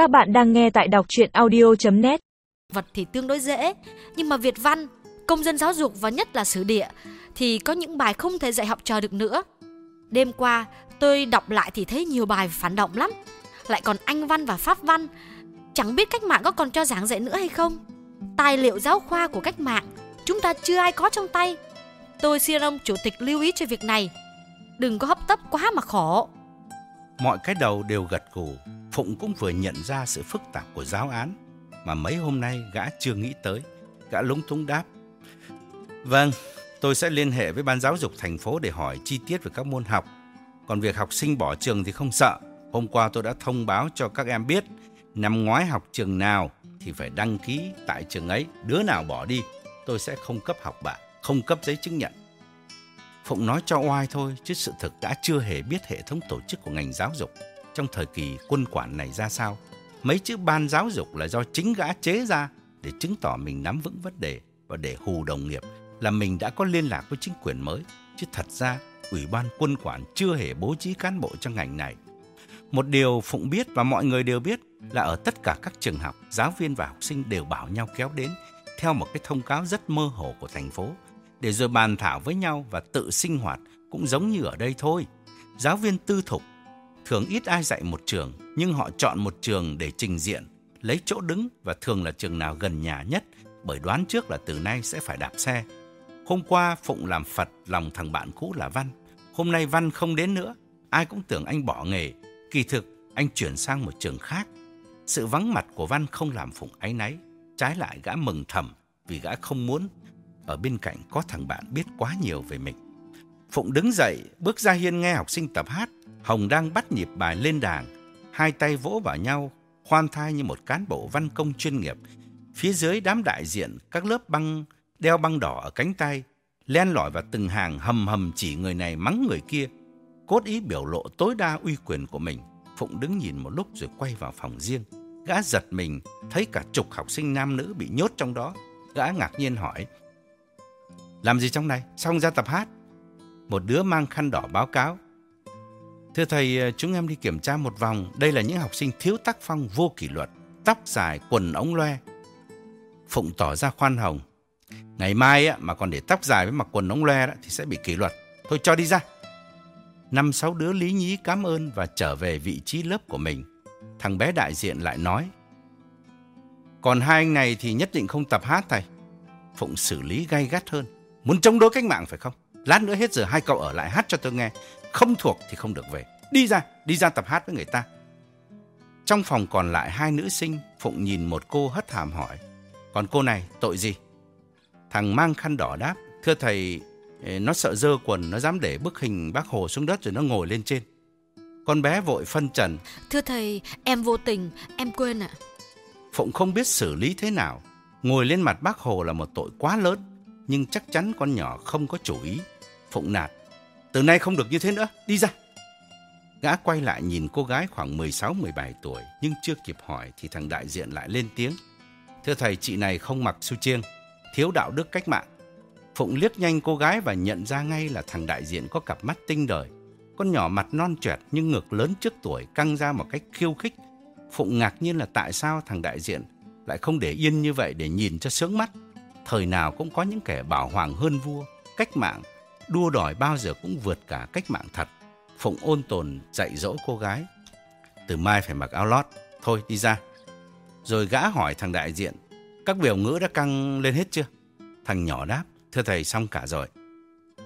Các bạn đang nghe tại đọc chuyện audio.net Vật thì tương đối dễ, nhưng mà Việt văn, công dân giáo dục và nhất là sử địa thì có những bài không thể dạy học trò được nữa. Đêm qua, tôi đọc lại thì thấy nhiều bài phản động lắm. Lại còn Anh văn và Pháp văn. Chẳng biết cách mạng có còn cho giảng dạy nữa hay không? Tài liệu giáo khoa của cách mạng, chúng ta chưa ai có trong tay. Tôi xin ông chủ tịch lưu ý cho việc này. Đừng có hấp tấp quá mà khổ. Mọi cái đầu đều gật gù, Phụng cũng vừa nhận ra sự phức tạp của giáo án mà mấy hôm nay gã chưa nghĩ tới. Gã lúng túng đáp. Vâng, tôi sẽ liên hệ với ban giáo dục thành phố để hỏi chi tiết về các môn học. Còn việc học sinh bỏ trường thì không sợ. Hôm qua tôi đã thông báo cho các em biết năm ngoái học trường nào thì phải đăng ký tại trường ấy. Đứa nào bỏ đi, tôi sẽ không cấp học bạ, không cấp giấy chứng nhận. Phụng nói cho oai thôi, chứ sự thực đã chưa hề biết hệ thống tổ chức của ngành giáo dục trong thời kỳ quân quản này ra sao. Mấy chữ ban giáo dục là do chính gã chế ra để chứng tỏ mình nắm vững vấn đề và để hù đồng nghiệp là mình đã có liên lạc với chính quyền mới. Chứ thật ra, Ủy ban quân quản chưa hề bố trí cán bộ cho ngành này. Một điều Phụng biết và mọi người đều biết là ở tất cả các trường học, giáo viên và học sinh đều bảo nhau kéo đến theo một cái thông cáo rất mơ hồ của thành phố để rồi bàn thảo với nhau và tự sinh hoạt cũng giống như ở đây thôi. Giáo viên tư thục thường ít ai dạy một trường, nhưng họ chọn một trường để trình diện, lấy chỗ đứng và thường là trường nào gần nhà nhất, bởi đoán trước là từ nay sẽ phải đạp xe. Hôm qua Phụng làm Phật lòng thằng bạn cũ là Văn, hôm nay Văn không đến nữa, ai cũng tưởng anh bỏ nghề, kỳ thực anh chuyển sang một trường khác. Sự vắng mặt của Văn không làm Phụng áy náy, trái lại gã mừng thầm vì gã không muốn ở bên cạnh có thằng bạn biết quá nhiều về mình. Phụng đứng dậy, bước ra hiên nghe học sinh tập hát. Hồng đang bắt nhịp bài lên đàn, hai tay vỗ vào nhau, khoan thai như một cán bộ văn công chuyên nghiệp. Phía dưới đám đại diện, các lớp băng đeo băng đỏ ở cánh tay, len lỏi vào từng hàng hầm hầm chỉ người này mắng người kia. Cốt ý biểu lộ tối đa uy quyền của mình. Phụng đứng nhìn một lúc rồi quay vào phòng riêng. Gã giật mình, thấy cả chục học sinh nam nữ bị nhốt trong đó. Gã ngạc nhiên hỏi, làm gì trong này? Xong ra tập hát. Một đứa mang khăn đỏ báo cáo. Thưa thầy, à, chúng em đi kiểm tra một vòng. Đây là những học sinh thiếu tác phong vô kỷ luật. Tóc dài, quần ống loe. Phụng tỏ ra khoan hồng. Ngày mai á, mà còn để tóc dài với mặc quần ống loe đó, thì sẽ bị kỷ luật. Thôi cho đi ra. Năm sáu đứa lý nhí cảm ơn và trở về vị trí lớp của mình. Thằng bé đại diện lại nói. Còn hai anh này thì nhất định không tập hát thầy. Phụng xử lý gay gắt hơn. Muốn chống đối cách mạng phải không? Lát nữa hết giờ hai cậu ở lại hát cho tôi nghe. Không thuộc thì không được về. Đi ra, đi ra tập hát với người ta. Trong phòng còn lại hai nữ sinh, Phụng nhìn một cô hất hàm hỏi. Còn cô này, tội gì? Thằng mang khăn đỏ đáp. Thưa thầy, nó sợ dơ quần, nó dám để bức hình bác Hồ xuống đất rồi nó ngồi lên trên. Con bé vội phân trần. Thưa thầy, em vô tình, em quên ạ. Phụng không biết xử lý thế nào. Ngồi lên mặt bác Hồ là một tội quá lớn nhưng chắc chắn con nhỏ không có chủ ý. Phụng nạt, từ nay không được như thế nữa, đi ra. Gã quay lại nhìn cô gái khoảng 16-17 tuổi, nhưng chưa kịp hỏi thì thằng đại diện lại lên tiếng. Thưa thầy, chị này không mặc su chiêng, thiếu đạo đức cách mạng. Phụng liếc nhanh cô gái và nhận ra ngay là thằng đại diện có cặp mắt tinh đời. Con nhỏ mặt non trẹt nhưng ngực lớn trước tuổi căng ra một cách khiêu khích. Phụng ngạc nhiên là tại sao thằng đại diện lại không để yên như vậy để nhìn cho sướng mắt thời nào cũng có những kẻ bảo hoàng hơn vua, cách mạng, đua đòi bao giờ cũng vượt cả cách mạng thật. Phụng ôn tồn dạy dỗ cô gái. Từ mai phải mặc áo lót, thôi đi ra. Rồi gã hỏi thằng đại diện, các biểu ngữ đã căng lên hết chưa? Thằng nhỏ đáp, thưa thầy xong cả rồi.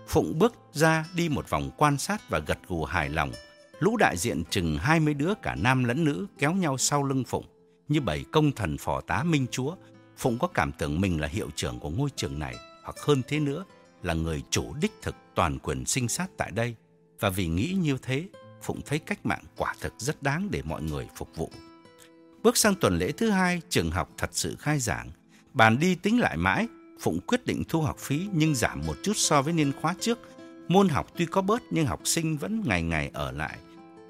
Phụng bước ra đi một vòng quan sát và gật gù hài lòng. Lũ đại diện chừng 20 đứa cả nam lẫn nữ kéo nhau sau lưng Phụng như bảy công thần phò tá minh chúa Phụng có cảm tưởng mình là hiệu trưởng của ngôi trường này, hoặc hơn thế nữa là người chủ đích thực toàn quyền sinh sát tại đây. Và vì nghĩ như thế, Phụng thấy cách mạng quả thực rất đáng để mọi người phục vụ. Bước sang tuần lễ thứ hai, trường học thật sự khai giảng. Bàn đi tính lại mãi, Phụng quyết định thu học phí nhưng giảm một chút so với niên khóa trước. Môn học tuy có bớt nhưng học sinh vẫn ngày ngày ở lại.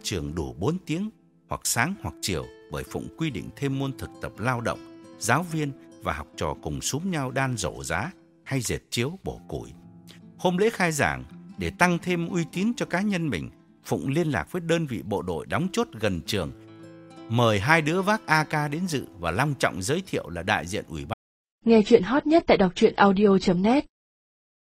Trường đủ 4 tiếng, hoặc sáng hoặc chiều bởi Phụng quy định thêm môn thực tập lao động. Giáo viên và học trò cùng súm nhau đan rổ giá hay dệt chiếu bổ củi. Hôm lễ khai giảng, để tăng thêm uy tín cho cá nhân mình, Phụng liên lạc với đơn vị bộ đội đóng chốt gần trường mời hai đứa vác AK đến dự và long trọng giới thiệu là đại diện ủy ban. Nghe chuyện hot nhất tại đọc truyện audio.net